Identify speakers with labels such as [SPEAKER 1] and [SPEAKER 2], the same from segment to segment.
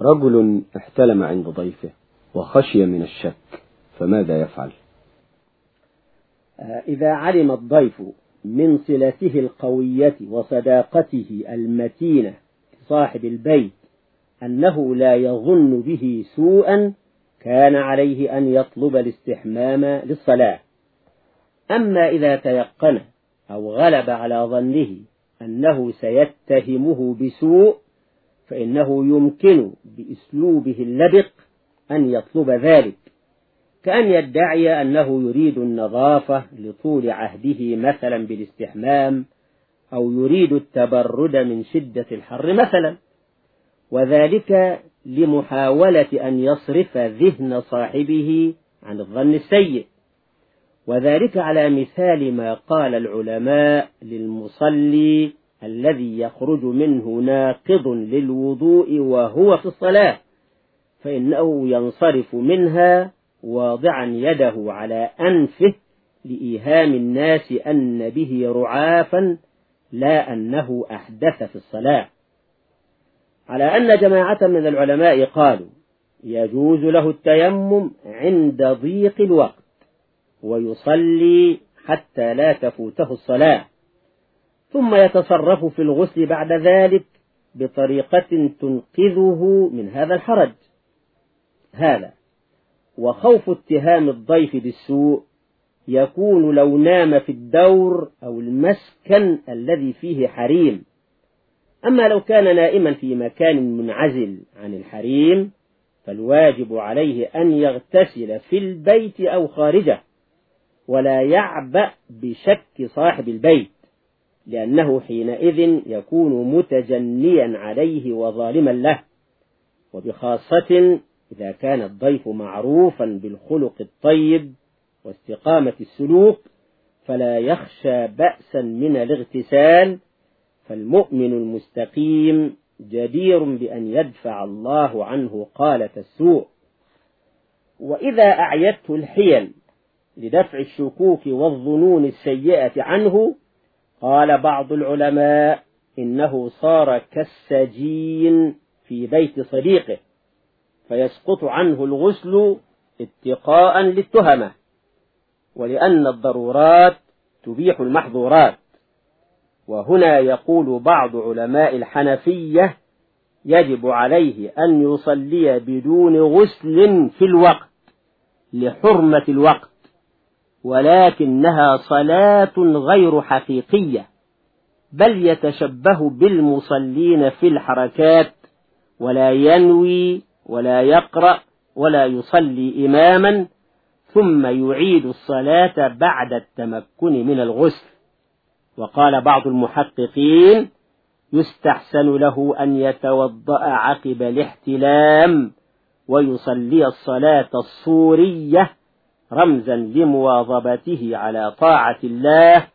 [SPEAKER 1] رجل احتلم عند ضيفه وخشي من الشك فماذا يفعل؟
[SPEAKER 2] إذا علم الضيف من صلته القوية وصداقته المتينة صاحب البيت أنه لا يظن به سوءا كان عليه أن يطلب الاستحمام للصلاة. أما إذا تيقن أو غلب على ظنه أنه سيتهمه بسوء فإنه يمكن بأسلوبه اللبق أن يطلب ذلك كأن يدعي أنه يريد النظافة لطول عهده مثلا بالاستحمام أو يريد التبرد من شدة الحر مثلا وذلك لمحاولة أن يصرف ذهن صاحبه عن الظن السيء. وذلك على مثال ما قال العلماء للمصلي الذي يخرج منه ناقض للوضوء وهو في الصلاة فإنه ينصرف منها واضعا يده على أنفه لإيهام الناس أن به رعافا لا أنه أحدث في الصلاة. على أن جماعة من العلماء قالوا يجوز له التيمم عند ضيق الوقت ويصلي حتى لا تفوته الصلاة. ثم يتصرف في الغسل بعد ذلك بطريقة تنقذه من هذا الحرج. هذا وخوف اتهام الضيف بالسوء يكون لو نام في الدور أو المسكن الذي فيه حريم. أما لو كان نائما في مكان منعزل عن الحريم فالواجب عليه أن يغتسل في البيت أو خارجه ولا يعبأ بشك صاحب البيت. لأنه حينئذ يكون متجنيا عليه وظالما له وبخاصة إذا كان الضيف معروفا بالخلق الطيب واستقامة السلوك فلا يخشى بأسا من الاغتسال فالمؤمن المستقيم جدير بأن يدفع الله عنه قالة السوء. وإذا أعيته الحيل لدفع الشكوك والظنون السيئة عنه قال بعض العلماء إنه صار كالسجين في بيت صديقه فيسقط عنه الغسل اتقاء للتهمة ولأن الضرورات تبيح المحظورات. وهنا يقول بعض علماء الحنفية يجب عليه أن يصلي بدون غسل في الوقت لحرمة الوقت. ولكنها صلاة غير حقيقية بل يتشبه بالمصلين في الحركات ولا ينوي ولا يقرأ ولا يصلي إماما ثم يعيد الصلاة بعد التمكن من الغسل. وقال بعض المحققين يستحسن له أن يتوضأ عقب الاحتلام ويصلي الصلاة الصورية رمزا لمواظبته على طاعة الله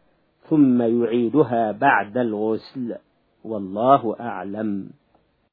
[SPEAKER 2] ثم يعيدها بعد الغسل. والله أعلم.